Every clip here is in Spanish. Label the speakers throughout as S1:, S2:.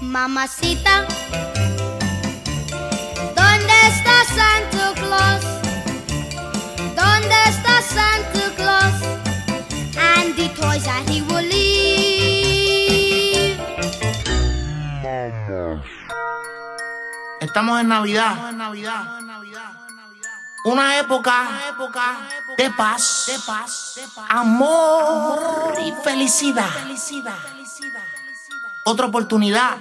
S1: Mamacita, ¿dónde está Santa Claus? ¿Dónde está Santa Claus? And the toys that he will leave.
S2: Estamos en Navidad. Una época de paz, amor y felicidad. Otra oportunidad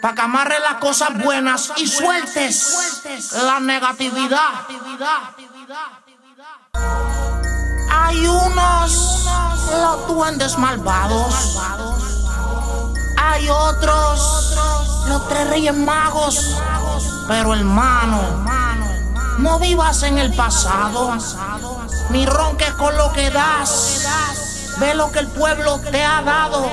S2: para que amarre las cosas buenas y sueltes la negatividad. Hay unos los duendes malvados. Hay otros los tres reyes magos. Pero hermano, no vivas en el pasado, ni ronques con lo que das. Ve lo que el pueblo te ha dado.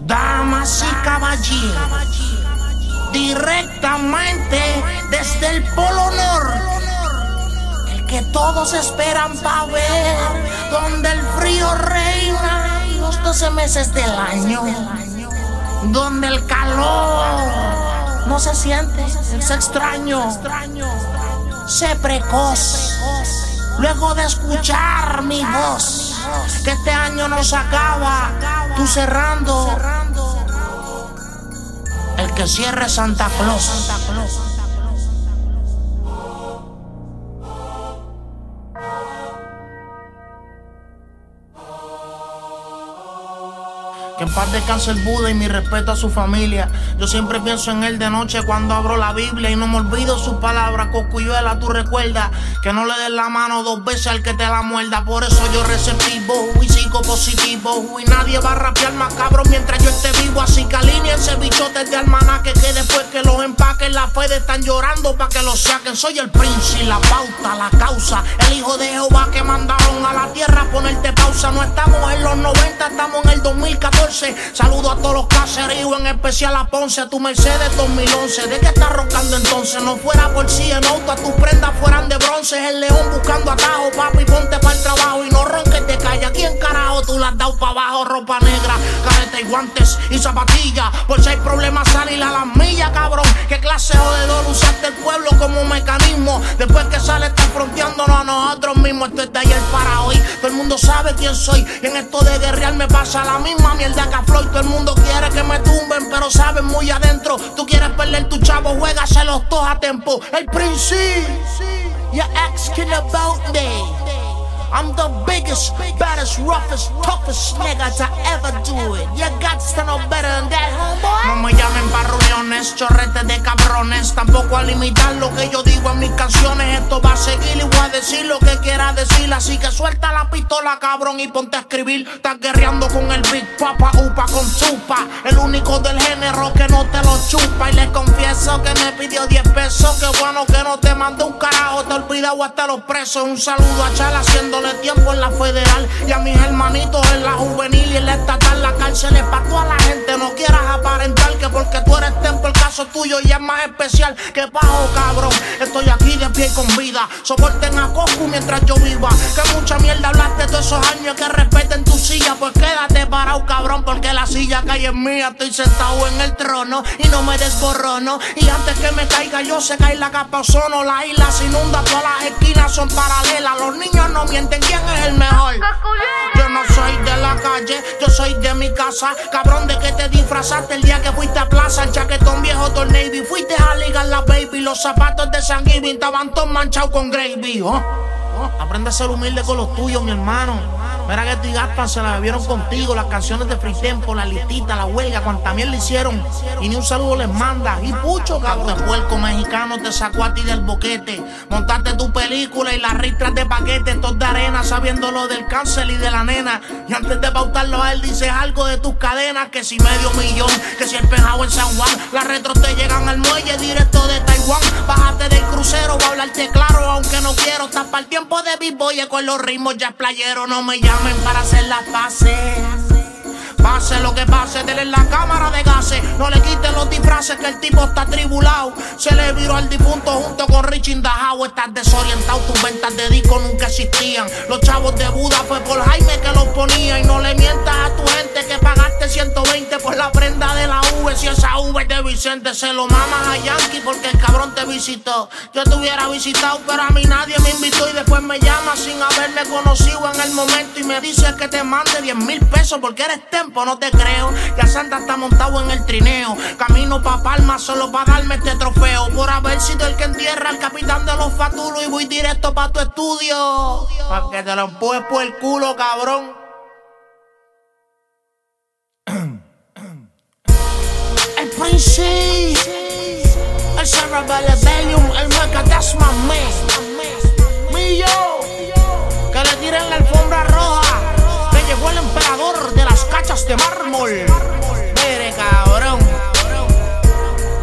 S2: Damas y caballeros, directamente desde el Polo Norte, el que todos esperan para ver, donde el frío reina los 12 meses del año, donde el calor no se siente, es extraño, sé precoz. Luego de escuchar mi voz, que este año no se acaba, tú cerrando. El que cierre Santa Claus. En paz descanse el Buda y mi respeto a su familia. Yo siempre pienso en él de noche cuando abro la Biblia y no me olvido sus palabras. Cocuyuela, tú recuerdas que no le des la mano dos veces al que te la muerda. Por eso yo receptivo y sigo positivo. Y nadie va a rapear más cabrón mientras yo esté vivo. Así que alíñense bichotes de almanaque que después que los empaquen la fe están llorando para que los saquen. Soy el príncipe, la pauta, la causa. El hijo de Jehová que mandaron a la tierra a ponerte pausa. No estamos en los 90, estamos en el 2014. Saludo a todos los caseríos, en especial a Ponce, a tu Mercedes 2011. ¿De qué estás roncando entonces? No fuera por si en auto, a tus prendas fueran de bronce. El león buscando atajo, papi, ponte para el trabajo y no ronques de calle. ¿Quién carajo tú la has dado para abajo? Ropa negra, careta y guantes y zapatillas. Por si hay problemas, salir a las millas, cabrón. ¿Qué clase jodedor usaste el pueblo como mecanismo? Después que sale, estás fronteándonos a nosotros mismos. Esto es de ayer para hoy. Todo el mundo sabe quién soy. Y en esto de guerrear me pasa la misma mierda que a Floyd. Todo el mundo quiere que me tumben, pero saben muy adentro. Tú quieres perder tu chavo, juégaselos todos a tiempo. El príncipe, you're asking about me. I'm the biggest, baddest, roughest, toughest nigga to ever do it. You got to know better than that, homeboy. No me llamen para reuniones, chorretes de cabrones. Tampoco a limitar lo que yo digo en mis canciones. Esto va a seguir y voy a decir lo Así que suelta la pistola, cabrón, y ponte a escribir. Estás guerreando con el Big Papa, upa con chupa. El único del género que no te lo chupa. Y le confieso que me pidió 10 pesos. Qué bueno que no te mandó un carajo. Te olvidado hasta los presos. Un saludo a Chala haciendo tiempo en la federal y a mis hermanitos en la juvenil y en la estatal. La cárcel es para toda la gente. No quieras aparentar que porque tú eres tempo el caso tuyo y es más especial que bajo, cabrón. Vida. Soporten a Coscu mientras yo viva. Que mucha mierda hablaste todos esos años que respeten tu silla. Pues quédate parado, cabrón, porque la silla que hay es mía. Estoy sentado en el trono y no me desborrono. Y antes que me caiga, yo sé cae la capa ozono. La isla se inunda, todas las esquinas son paralelas. Los niños no mienten quién es el mejor. Cabrón, de que te disfrazaste el día que fuiste a plaza. El chaquetón viejo del Navy. Fuiste a ligar la baby. Los zapatos de San Giving estaban todos manchados con gravy. ¿oh? Aprende a ser humilde con los tuyos, mi hermano. Mira que ti Gaspan se la bebieron contigo. Las canciones de Free Tempo, la listita, la huelga, cuanta le hicieron. Y ni un saludo les manda. Y pucho, cabrón. De puerco mexicano te sacó a ti del boquete. Montaste tu película y las ristras de paquete. Todos de arena, sabiendo lo del cáncer y de la nena. Y antes de pautarlo a él, dices algo de tus cadenas. Que si medio millón, que si el pejado en San Juan. Las retros te llegan al muelle directo de Taiwán. Bájate del crucero, va a hablarte claro, no quiero. Tapa el tiempo de b con los ritmos ya playero. No me llamen para hacer las pases. Pase lo que pase, denle la cámara de gases. No le quiten los disfraces que el tipo está tribulado. Se le viró al difunto junto con Richie Indajao. Estás desorientado, tus ventas de disco nunca existían. Los chavos de Buda fue por Jaime que los ponía. Y no le mientas a tu gente 120 por la prenda de la V. Si esa V de Vicente se lo mamas a Yankee porque el cabrón te visitó. Yo te hubiera visitado, pero a mí nadie me invitó. Y después me llama sin haberme conocido en el momento. Y me dice que te mande 10 mil pesos porque eres tempo, no te creo. Ya Santa está montado en el trineo. Camino pa' Palma solo para darme este trofeo. Por haber sido el que entierra al capitán de los fatulos. Y voy directo pa' tu estudio. Pa' que te lo empujes por el culo, cabrón. El Cerebral Rebellion. El Meca, that's my man. Millo. Que le tiren la alfombra roja. Que llegó el emperador de las cachas de mármol. Mire, cabrón.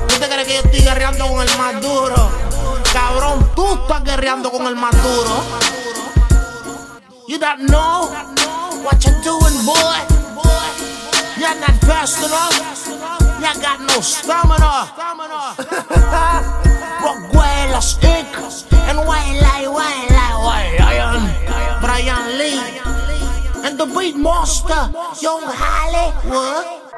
S2: ¿Tú te crees que yo estoy guerreando con el más duro? Cabrón, tú estás guerreando con el más duro. You don't know what you're doing, boy. You're not fast enough. Y'all got no stamina. but Gwen los Incas. And wine like, wine like, wine lion. Brian Lee. And the beat monster, Young Hollywood.